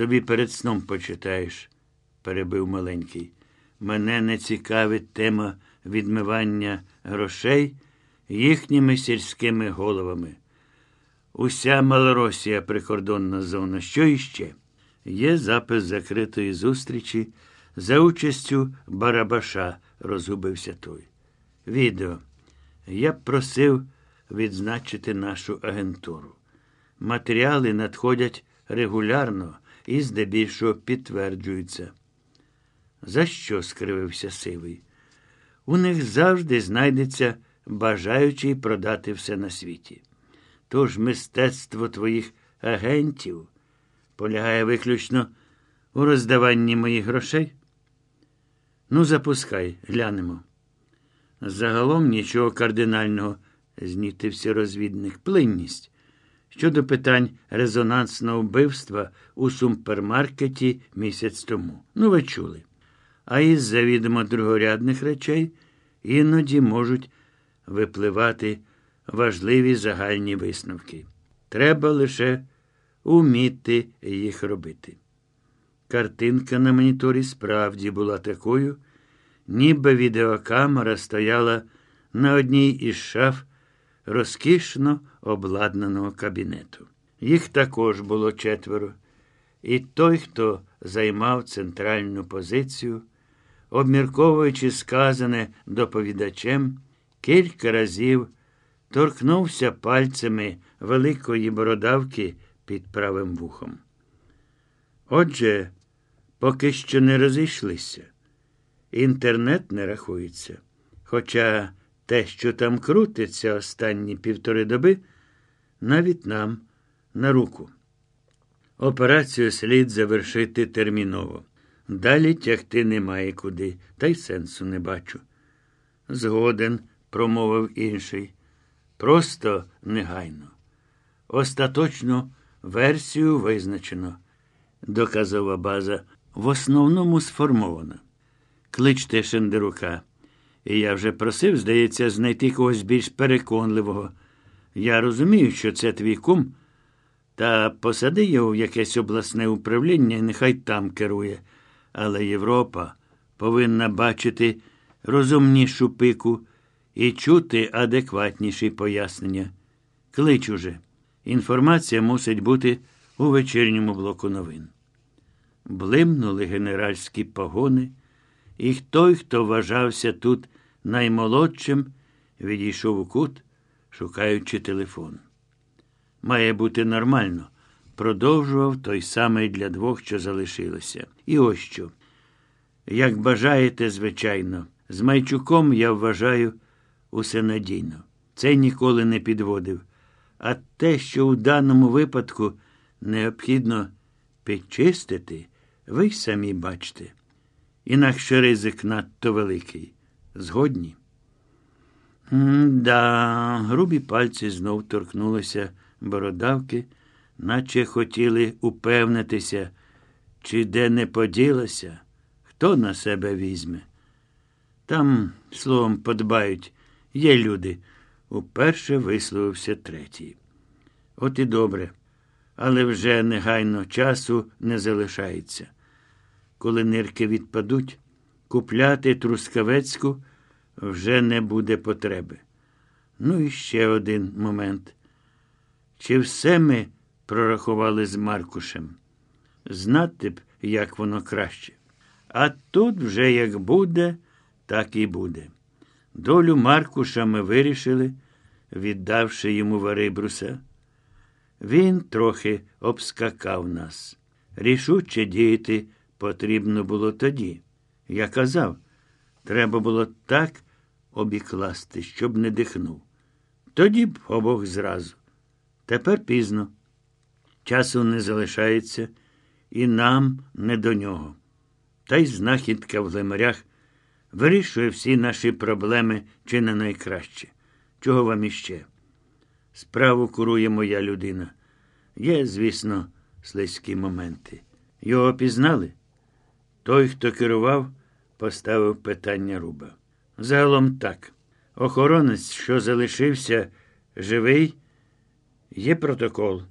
Собі перед сном почитаєш, перебив маленький. Мене не цікавить тема відмивання грошей їхніми сільськими головами. Уся Малоросія прикордонна зона. Що іще? Є запис закритої зустрічі за участю Барабаша, розгубився той. Відео. Я б просив відзначити нашу агентуру. Матеріали надходять регулярно і здебільшого підтверджуються. За що? скривився сивий. У них завжди знайдеться бажаючий продати все на світі. Тож мистецтво твоїх агентів полягає виключно у роздаванні моїх грошей. Ну, запускай, глянемо. Загалом нічого кардинального, знітився розвідник. Плинність. Щодо питань резонансного вбивства у сумпермаркеті місяць тому. Ну, ви чули. А із завідомо другорядних речей іноді можуть випливати важливі загальні висновки. Треба лише уміти їх робити. Картинка на моніторі справді була такою, ніби відеокамера стояла на одній із шаф розкішно обладнаного кабінету. Їх також було четверо, і той, хто займав центральну позицію, обмірковуючи сказане доповідачем, кілька разів торкнувся пальцями великої бородавки під правим вухом. Отже, поки що не розійшлися. Інтернет не рахується. Хоча те, що там крутиться останні півтори доби, навіть нам на руку. Операцію слід завершити терміново. Далі тягти немає куди, та й сенсу не бачу. Згоден, промовив інший. Просто негайно. Остаточну версію визначено, доказова база, в основному сформована. Кличте Шендерука. І я вже просив, здається, знайти когось більш переконливого. Я розумію, що це твій кум, та посади його в якесь обласне управління нехай там керує. Але Європа повинна бачити розумнішу пику і чути адекватніші пояснення. Клич уже. Інформація мусить бути у вечірньому блоку новин. Блимнули генеральські погони, і той, хто вважався тут наймолодшим, відійшов у кут, шукаючи телефон. Має бути нормально, продовжував той самий для двох, що залишилося. І ось що. Як бажаєте, звичайно, з Майчуком я вважаю усе надійно. Це ніколи не підводив. А те, що у даному випадку необхідно підчистити, ви й самі бачите. Інакше ризик надто великий. Згодні? Да, грубі пальці знов торкнулися бородавки, наче хотіли упевнитися, чи де не поділася, хто на себе візьме. Там, словом, подбають, є люди. Уперше висловився третій. От і добре, але вже негайно часу не залишається. Коли нирки відпадуть, купляти Трускавецьку вже не буде потреби. Ну і ще один момент. Чи все ми прорахували з Маркушем? Знати б, як воно краще. А тут вже як буде, так і буде. Долю Маркуша ми вирішили, віддавши йому Варибруса. Він трохи обскакав нас. Рішуче діяти потрібно було тоді. Я казав, треба було так обікласти, щоб не дихнув. Тоді б обох зразу. Тепер пізно. Часу не залишається, і нам не до нього. Та й знахідка в лемарях вирішує всі наші проблеми чи не найкраще. Чого вам іще? Справу курує моя людина. Є, звісно, слизькі моменти. Його пізнали? Той, хто керував, поставив питання руба. Загалом так. Охоронець, що залишився живий, є протокол.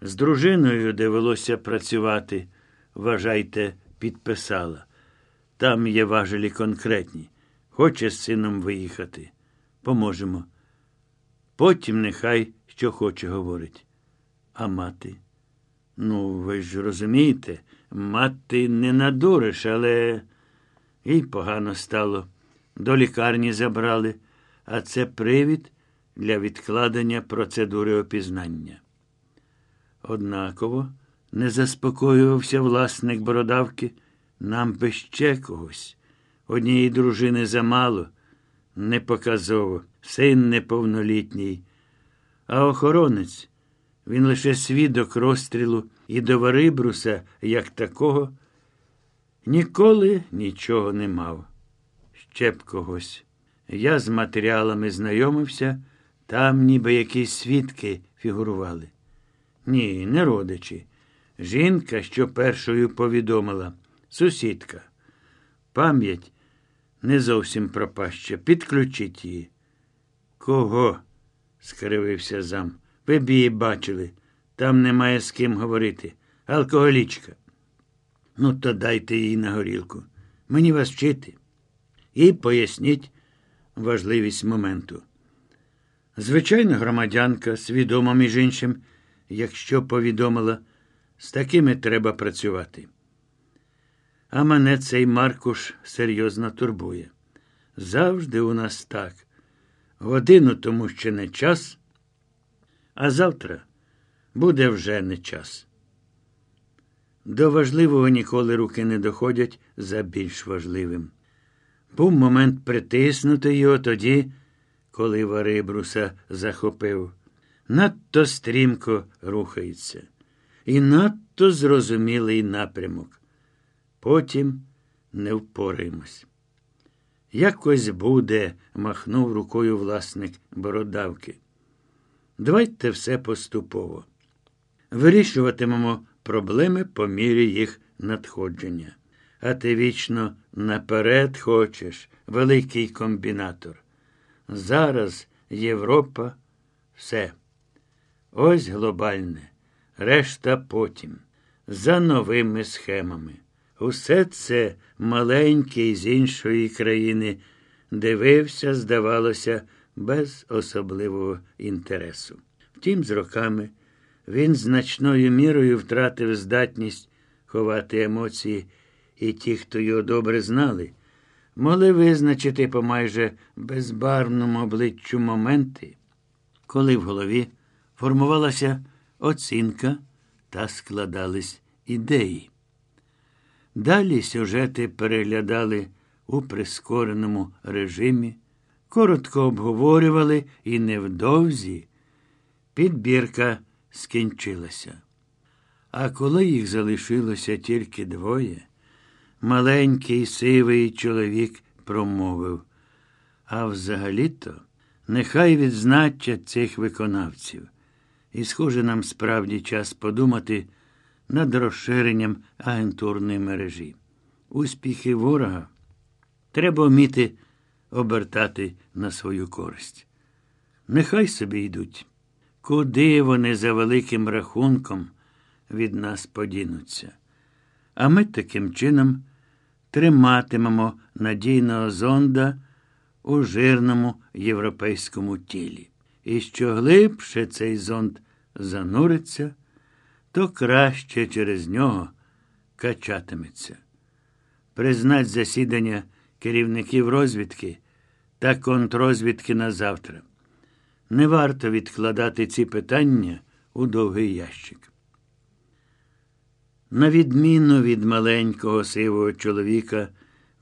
З дружиною довелося працювати. вважайте, підписала. Там є важелі конкретні. Хоче з сином виїхати. Поможемо. Потім нехай що хоче говорить. А мати? Ну, ви ж розумієте, мати не надуриш, але їй погано стало. До лікарні забрали, а це привід для відкладення процедури опізнання. Однаково не заспокоювався власник бородавки, нам би ще когось. Однієї дружини замало, не показово, син неповнолітній. А охоронець він лише свідок розстрілу і до Варибруса, як такого, ніколи нічого не мав. Ще б когось. Я з матеріалами знайомився, там ніби якісь свідки фігурували. Ні, не родичі. Жінка, що першою повідомила, сусідка. Пам'ять не зовсім пропаща. Підключіть її. Кого? скривився зам. Ви б її бачили. Там немає з ким говорити. Алкоголічка. Ну, то дайте їй на горілку. Мені вас вчити. І поясніть важливість моменту. Звичайно, громадянка, свідома між іншим, якщо повідомила, з такими треба працювати. А мене цей Маркуш серйозно турбує. Завжди у нас так. Годину тому ще не час, а завтра буде вже не час. До важливого ніколи руки не доходять за більш важливим. Був момент притиснути його тоді, коли Варибруса захопив. Надто стрімко рухається. І надто зрозумілий напрямок. Потім не впораємось. Якось буде, махнув рукою власник бородавки. Давайте все поступово. Вирішуватимемо проблеми по мірі їх надходження. А ти вічно наперед хочеш, великий комбінатор. Зараз Європа все. Ось глобальне, решта потім, за новими схемами. Усе це маленький з іншої країни дивився, здавалося, без особливого інтересу. Втім, з роками він значною мірою втратив здатність ховати емоції, і ті, хто його добре знали, могли визначити по майже безбарвному обличчю моменти, коли в голові формувалася оцінка та складались ідеї. Далі сюжети переглядали у прискореному режимі, коротко обговорювали і невдовзі підбірка скінчилася. А коли їх залишилося тільки двоє, маленький сивий чоловік промовив. А взагалі-то нехай відзначать цих виконавців. І, схоже, нам справді час подумати над розширенням агентурної мережі. Успіхи ворога треба вміти обертати на свою користь. Нехай собі йдуть. Куди вони за великим рахунком від нас подінуться? А ми таким чином триматимемо надійного зонда у жирному європейському тілі. І що глибше цей зонд зануриться, то краще через нього качатиметься. Признать засідання керівників розвідки та контрозвідки на завтра. Не варто відкладати ці питання у довгий ящик. На відміну від маленького сивого чоловіка,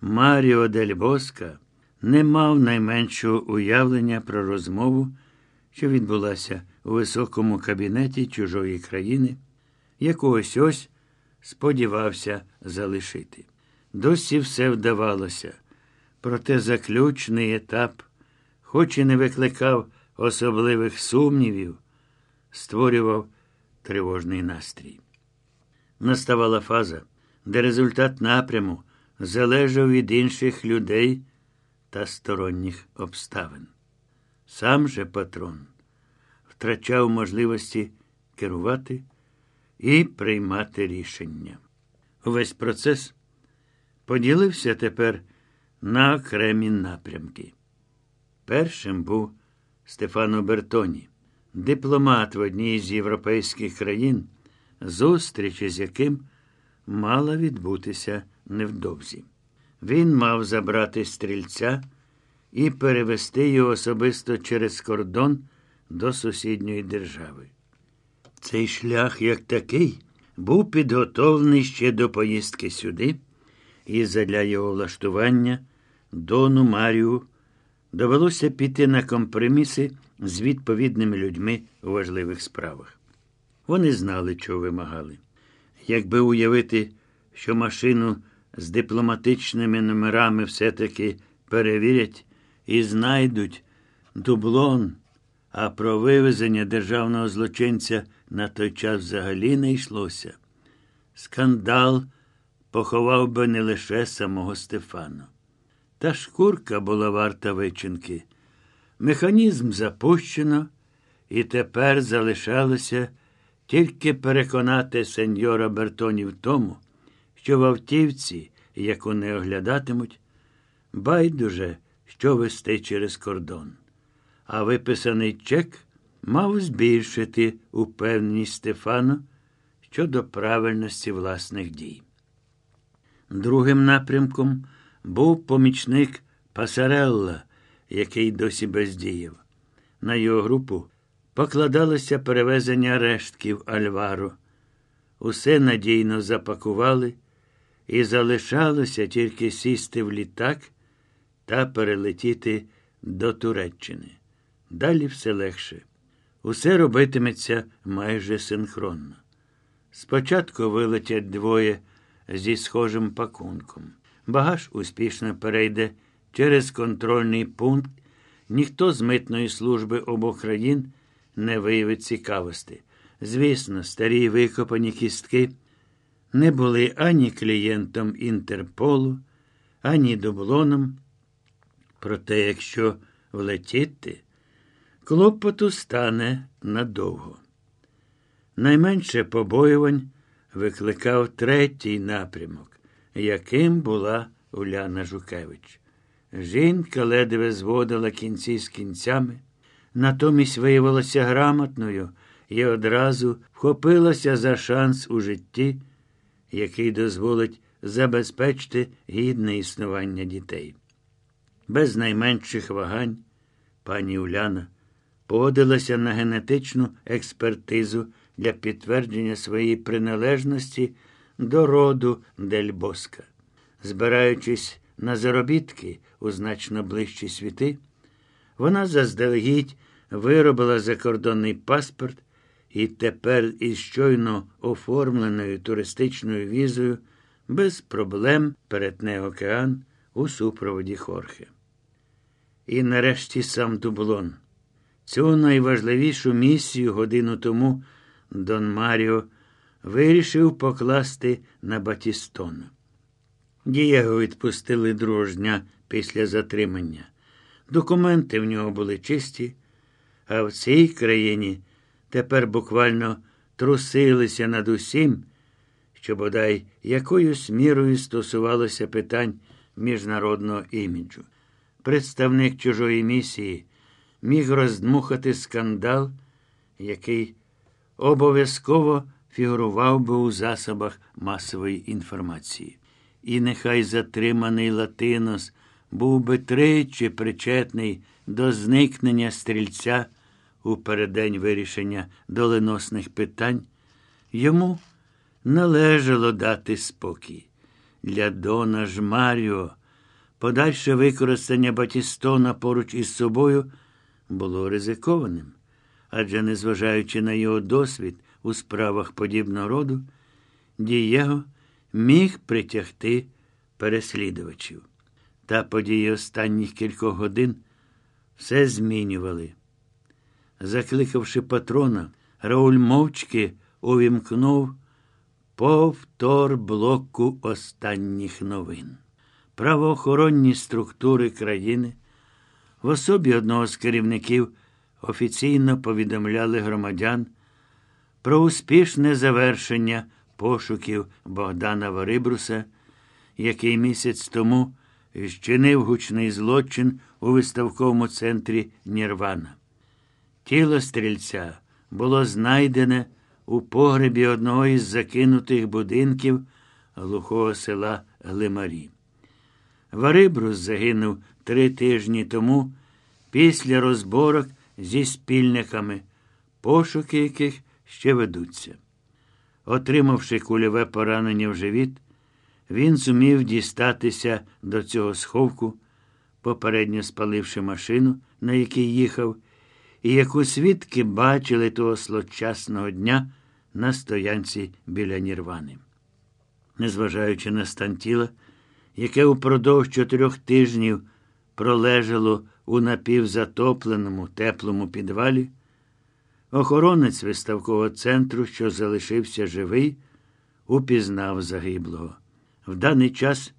Маріо Дель Боска не мав найменшого уявлення про розмову, що відбулася у високому кабінеті чужої країни, якогось ось сподівався залишити. Досі все вдавалося, проте заключний етап, хоч і не викликав особливих сумнівів, створював тривожний настрій. Наставала фаза, де результат напряму залежав від інших людей та сторонніх обставин. Сам же патрон втрачав можливості керувати і приймати рішення. Весь процес поділився тепер на окремі напрямки. Першим був Стефано Бертоні, дипломат в одній з європейських країн, зустріч із яким мала відбутися невдовзі. Він мав забрати стрільця і перевести його особисто через кордон до сусідньої держави. Цей шлях, як такий, був підготовлений ще до поїздки сюди, і задля його влаштування Дону Марію довелося піти на компроміси з відповідними людьми у важливих справах. Вони знали, чого вимагали. Якби уявити, що машину з дипломатичними номерами все-таки перевірять і знайдуть дублон, а про вивезення державного злочинця на той час взагалі не йшлося. Скандал поховав би не лише самого Стефана. Та шкурка була варта вичинки. Механізм запущено, і тепер залишалося тільки переконати сеньора Бертоні в тому, що в автівці, яку не оглядатимуть, байдуже, що вести через кордон. А виписаний чек мав збільшити упевненість Стефана щодо правильності власних дій. Другим напрямком був помічник Пасарелла, який досі бездіяв. На його групу покладалося перевезення рештків Альваро. Усе надійно запакували, і залишалося тільки сісти в літак та перелетіти до Туреччини. Далі все легше. Усе робитиметься майже синхронно. Спочатку вилетять двоє зі схожим пакунком. Багаж успішно перейде через контрольний пункт. Ніхто з митної служби обох країн не виявить цікавості. Звісно, старі викопані кістки не були ані клієнтом Інтерполу, ані дублоном. Проте, якщо влетіти, клопоту стане надовго. Найменше побоювань викликав третій напрямок, яким була Уляна Жукевич. Жінка ледве зводила кінці з кінцями, натомість виявилася грамотною і одразу вхопилася за шанс у житті, який дозволить забезпечити гідне існування дітей. Без найменших вагань пані Уляна погодилася на генетичну експертизу для підтвердження своєї приналежності до роду Дельбоска. Збираючись на заробітки у значно ближчі світи, вона заздалегідь виробила закордонний паспорт і тепер із щойно оформленою туристичною візою без проблем перетне океан у супроводі Хорхе. І нарешті сам дублон. Цю найважливішу місію годину тому Дон Маріо вирішив покласти на Батістона. Дієго відпустили дня після затримання. Документи в нього були чисті, а в цій країні тепер буквально трусилися над усім, що бодай якоюсь мірою стосувалося питань міжнародного іміджу. Представник чужої місії міг роздмухати скандал, який обов'язково фігурував би у засобах масової інформації. І нехай затриманий Латинос був би тричі причетний до зникнення стрільця у переддень вирішення доленосних питань, йому належало дати спокій. Для Дона ж Маріо подальше використання Батістона поруч із собою було ризикованим, адже, незважаючи на його досвід у справах подібного роду, Дієго міг притягти переслідувачів. Та події останніх кількох годин все змінювали. Закликавши патрона, Рауль мовчки увімкнув повтор блоку останніх новин. Правоохоронні структури країни в особі одного з керівників офіційно повідомляли громадян про успішне завершення пошуків Богдана Варибруса, який місяць тому вчинив гучний злочин у виставковому центрі Нірвана. Тіло стрільця було знайдене у погребі одного із закинутих будинків глухого села Глимарі. Варибрус загинув три тижні тому після розборок зі спільниками, пошуки яких ще ведуться. Отримавши кульове поранення в живіт, він зумів дістатися до цього сховку, попередньо спаливши машину, на якій їхав, і яку свідки бачили того слочасного дня на стоянці біля Нірвани. Незважаючи на стан тіла, яке упродовж чотирьох тижнів пролежало у напівзатопленому теплому підвалі, охоронець виставкового центру, що залишився живий, упізнав загиблого. В даний час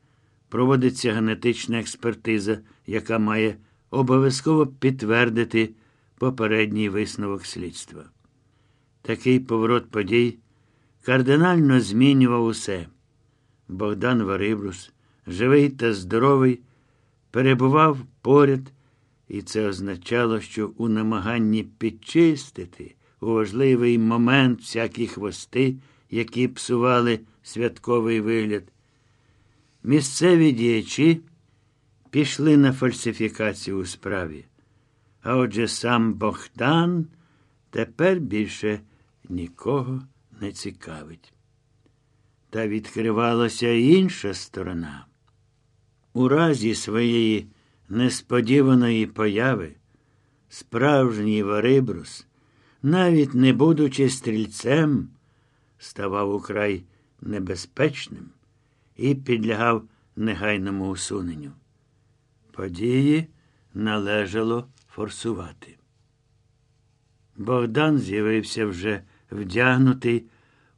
проводиться генетична експертиза, яка має обов'язково підтвердити попередній висновок слідства. Такий поворот подій кардинально змінював усе. Богдан Варибрус, живий та здоровий, перебував поряд, і це означало, що у намаганні підчистити у важливий момент всякі хвости, які псували святковий вигляд, місцеві діячі пішли на фальсифікацію у справі. А отже сам Богдан тепер більше нікого не цікавить. Та відкривалася інша сторона. У разі своєї несподіваної появи справжній Варибрус, навіть не будучи стрільцем, ставав украй небезпечним і підлягав негайному усуненню. Події належало форсувати. Богдан з'явився вже вдягнутий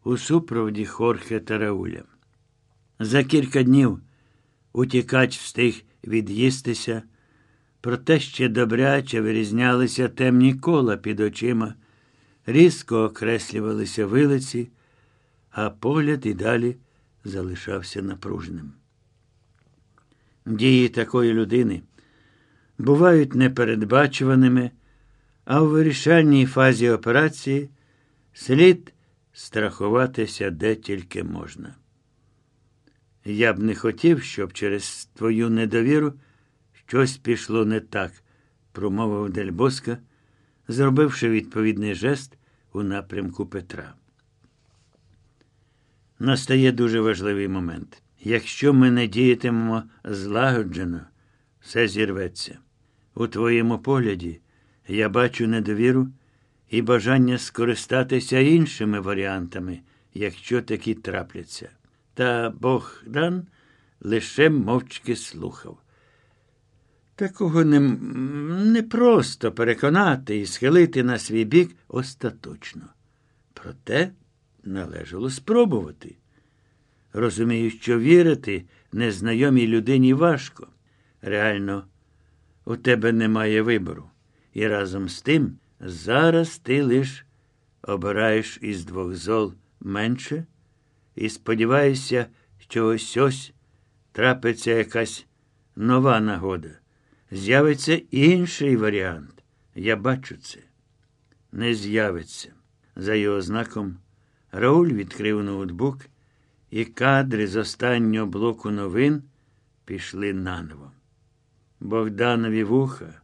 у супроводі Хорхе та Рауля. За кілька днів утікач встиг від'їстися, проте ще добряче вирізнялися темні кола під очима, різко окреслювалися вилиці, а погляд і далі залишався напружним. Дії такої людини бувають непередбачуваними, а у вирішальній фазі операції слід страхуватися де тільки можна. Я б не хотів, щоб через твою недовіру щось пішло не так, промовив Дельбоска, зробивши відповідний жест у напрямку Петра. Настає дуже важливий момент. Якщо ми не діятимемо злагоджено, все зірветься. У твоєму погляді я бачу недовіру і бажання скористатися іншими варіантами, якщо такі трапляться. Та Богдан лише мовчки слухав. Такого не, не просто переконати і схилити на свій бік остаточно. Проте належало спробувати. Розумію, що вірити незнайомій людині важко. Реально, у тебе немає вибору. І разом з тим зараз ти лиш обираєш із двох зол менше і сподіваєшся, що ось ось трапиться якась нова нагода. З'явиться інший варіант. Я бачу це. Не з'явиться. За його знаком Рауль відкрив ноутбук, і кадри з останнього блоку новин пішли наново. Богданові вуха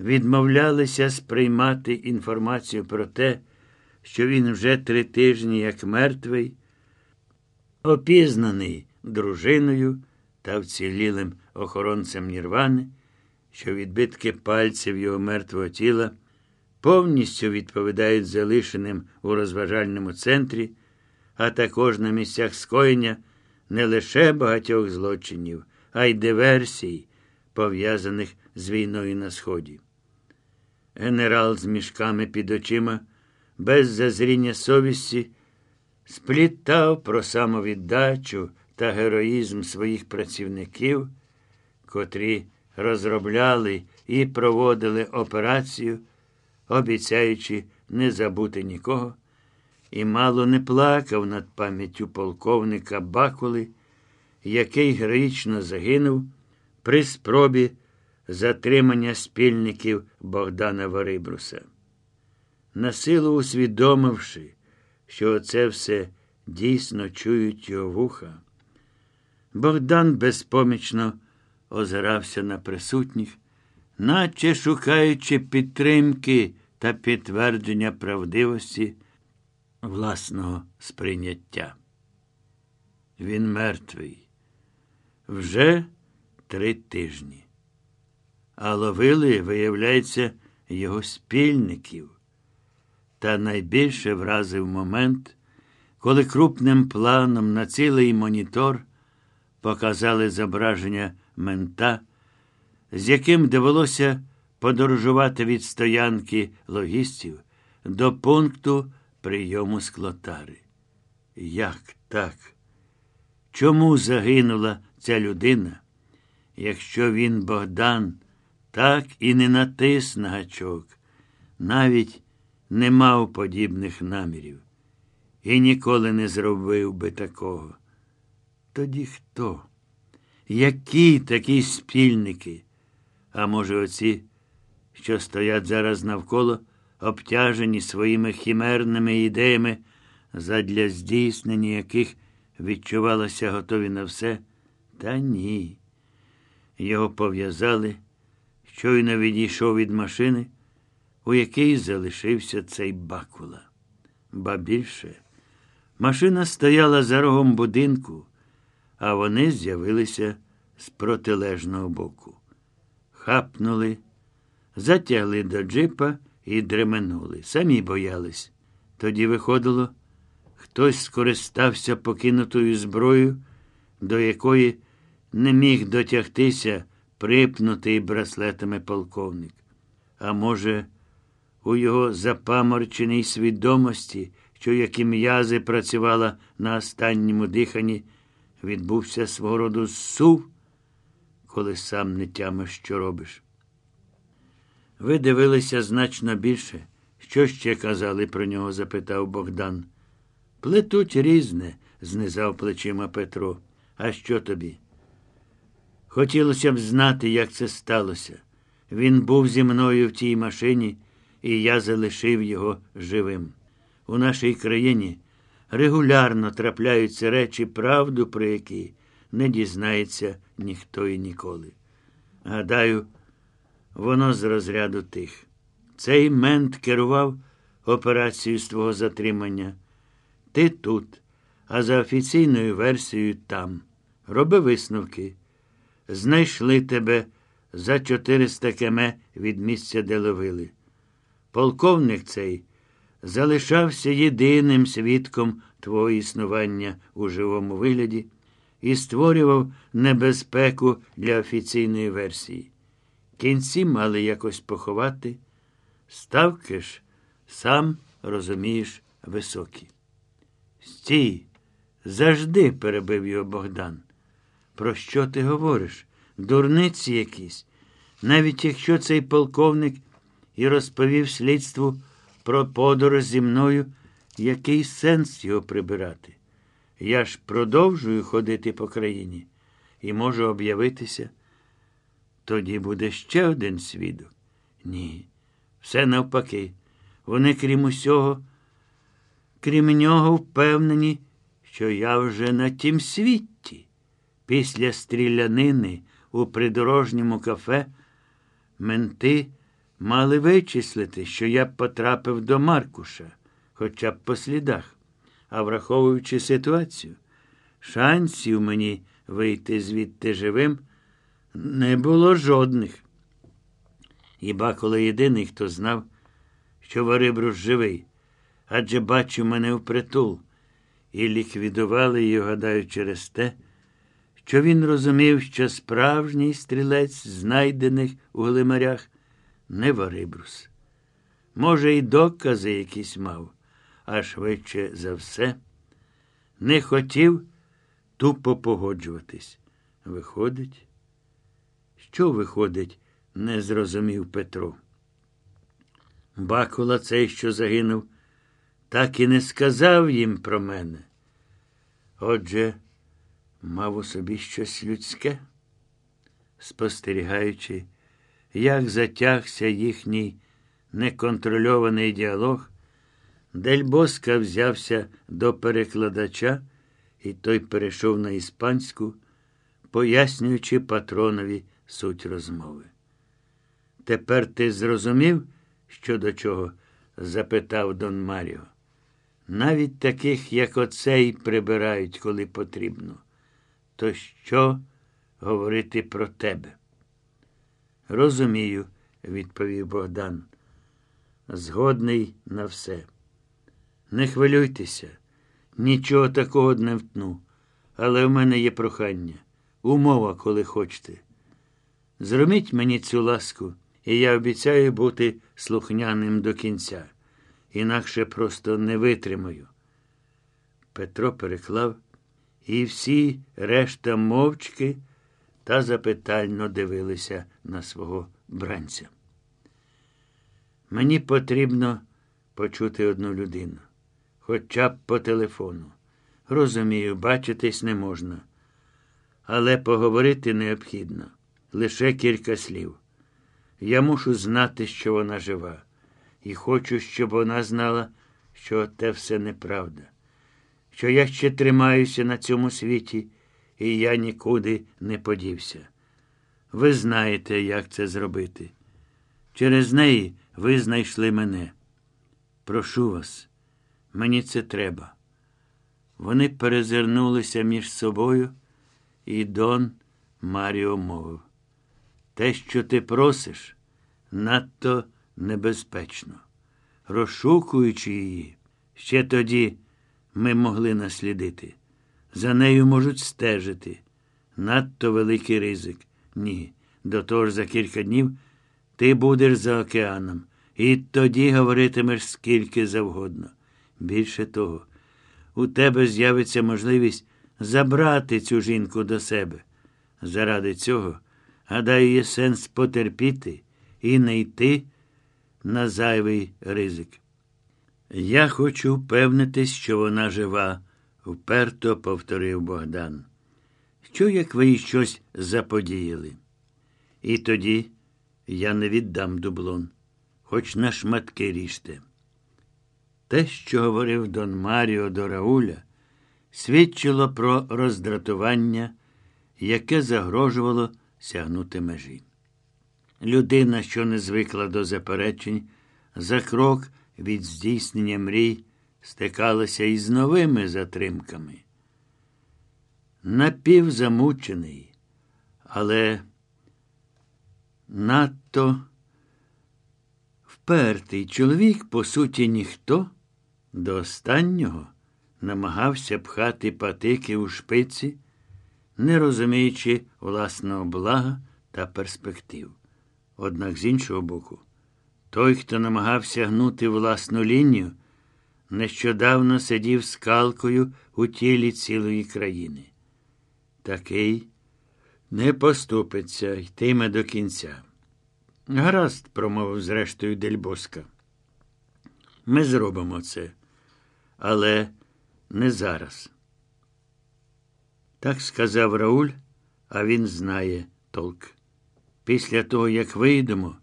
відмовлялися сприймати інформацію про те, що він вже три тижні як мертвий, опізнаний дружиною та вцілілим охоронцем Нірвани, що відбитки пальців його мертвого тіла повністю відповідають залишеним у розважальному центрі, а також на місцях скоєння не лише багатьох злочинів, а й диверсій, пов'язаних з війною на Сході. Генерал з мішками під очима, без зазріння совісті, сплітав про самовіддачу та героїзм своїх працівників, котрі розробляли і проводили операцію, обіцяючи не забути нікого, і мало не плакав над пам'яттю полковника Бакули, який героїчно загинув при спробі затримання спільників Богдана Варибруса. Насилу усвідомивши, що це все дійсно чують його вуха, Богдан безпомічно озирався на присутніх, наче шукаючи підтримки та підтвердження правдивості власного сприйняття. Він мертвий. Вже три тижні. А ловили, виявляється, його спільників. Та найбільше вразив момент, коли крупним планом на цілий монітор показали зображення мента, з яким довелося подорожувати від стоянки логістів до пункту прийому склотари. Як так? Чому загинула ця людина, якщо він, Богдан, так і не натис на гачок, навіть не мав подібних намірів і ніколи не зробив би такого? Тоді хто? Які такі спільники? А може, оці, що стоять зараз навколо, обтяжені своїми хімерними ідеями, задля здійснення яких відчувалося готові на все? Та ні. Його пов'язали, щойно відійшов від машини, у якій залишився цей бакула. Ба більше, машина стояла за рогом будинку а вони з'явилися з протилежного боку. Хапнули, затягли до джипа і дременули. Самі боялись. Тоді виходило, хтось скористався покинутою зброєю, до якої не міг дотягтися припнутий браслетами полковник. А може, у його запаморченій свідомості, що як і м'язи працювала на останньому диханні, відбувся свого роду сув, коли сам не тямиш, що робиш. Ви дивилися значно більше. Що ще казали про нього? запитав Богдан. Плетуть різне, знизав плечима Петро. А що тобі? Хотілося б знати, як це сталося. Він був зі мною в тій машині, і я залишив його живим. У нашій країні регулярно трапляються речі, правду про які не дізнається ніхто і ніколи. Гадаю, воно з розряду тих. Цей мент керував операцією з твого затримання. Ти тут, а за офіційною версією там. Роби висновки. Знайшли тебе за 400 кеме від місця, де ловили. Полковник цей залишався єдиним свідком твого існування у живому вигляді і створював небезпеку для офіційної версії. Кінці мали якось поховати. Ставки ж, сам розумієш, високі. Стій, завжди, перебив його Богдан. Про що ти говориш? Дурниці якісь. Навіть якщо цей полковник і розповів слідству про подорож зі мною, який сенс його прибирати? Я ж продовжую ходити по країні і можу об'явитися. Тоді буде ще один свідок. Ні, все навпаки. Вони, крім усього, крім нього, впевнені, що я вже на тім світі. Після стрілянини у придорожньому кафе менти мали вичислити, що я потрапив до Маркуша, хоча б по слідах. А враховуючи ситуацію, шансів мені вийти звідти живим не було жодних. Хіба коли єдиний, хто знав, що Варибрус живий, адже бачив мене впритул, і ліквідували його, гадаю, через те, що він розумів, що справжній стрілець, знайдених у глимарях, не Варибрус. Може, і докази якісь мав, а швидше за все, не хотів тупо погоджуватись. Виходить, що виходить, не зрозумів Петро. Бакула цей, що загинув, так і не сказав їм про мене. Отже, мав у собі щось людське, спостерігаючи, як затягся їхній неконтрольований діалог, Дельбоска взявся до перекладача, і той перейшов на іспанську, пояснюючи патронові суть розмови. Тепер ти зрозумів, що до чого? запитав Дон Маріо. Навіть таких, як оцей, прибирають, коли потрібно. То що говорити про тебе? Розумію, відповів Богдан. Згодний на все. Не хвилюйтеся, нічого такого не втну, але в мене є прохання, умова, коли хочете. Зробіть мені цю ласку, і я обіцяю бути слухняним до кінця, інакше просто не витримаю. Петро переклав, і всі решта мовчки та запитально дивилися на свого бранця. Мені потрібно почути одну людину, хоча б по телефону. Розумію, бачитись не можна. Але поговорити необхідно лише кілька слів. Я мушу знати, що вона жива, і хочу, щоб вона знала, що те все неправда, що я ще тримаюся на цьому світі, і я нікуди не подівся. Ви знаєте, як це зробити. Через неї ви знайшли мене. Прошу вас, мені це треба. Вони перезирнулися між собою, і Дон Маріо мовив. Те, що ти просиш, надто небезпечно. Розшукуючи її, ще тоді ми могли наслідити. За нею можуть стежити. Надто великий ризик. Ні. До того ж за кілька днів ти будеш за океаном, і тоді говоритимеш скільки завгодно. Більше того, у тебе з'явиться можливість забрати цю жінку до себе. Заради цього, гадаю, є сенс потерпіти і не йти на зайвий ризик. Я хочу впевнитись, що вона жива, вперто повторив Богдан. Що, як ви щось заподіяли? І тоді я не віддам дублон, хоч на шматки ріжте. Те, що говорив Дон Маріо до Рауля, свідчило про роздратування, яке загрожувало сягнути межі. Людина, що не звикла до заперечень, за крок від здійснення мрій, стикалася із новими затримками. Напівзамучений, але надто впертий чоловік, по суті, ніхто до останнього намагався пхати патики у шпиці, не розуміючи власного блага та перспектив. Однак, з іншого боку, той, хто намагався гнути власну лінію, нещодавно сидів скалкою у тілі цілої країни. Такий не поступиться, йтиме до кінця. Гаразд, промовив зрештою Дельбоска. Ми зробимо це, але не зараз. Так сказав Рауль, а він знає толк. Після того, як вийдемо,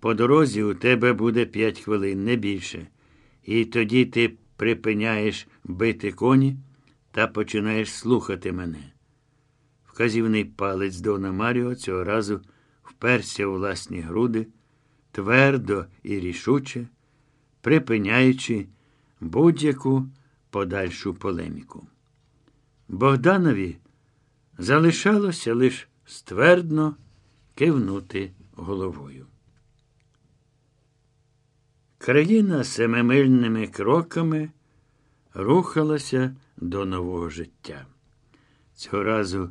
по дорозі у тебе буде п'ять хвилин, не більше. І тоді ти припиняєш бити коні та починаєш слухати мене. Вказівний палець Дона Маріо цього разу вперся у власні груди, твердо і рішуче, припиняючи будь-яку подальшу полеміку. Богданові залишалося лише ствердно кивнути головою. Країна семимильними кроками рухалася до нового життя. Цього разу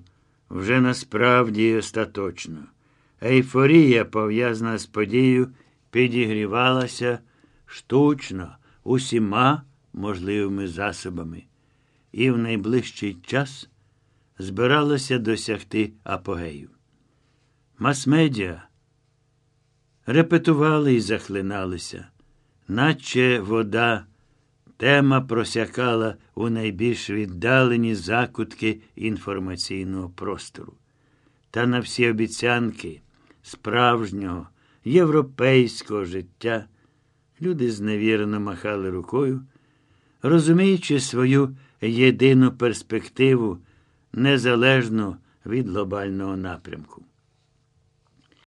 вже насправді остаточно. Ейфорія, пов'язана з подією, підігрівалася штучно усіма можливими засобами, і в найближчий час збиралася досягти апогею. Мас-медіа репетували і захлиналися, наче вода Тема просякала у найбільш віддалені закутки інформаційного простору. Та на всі обіцянки справжнього, європейського життя люди зневірено махали рукою, розуміючи свою єдину перспективу незалежну від глобального напрямку.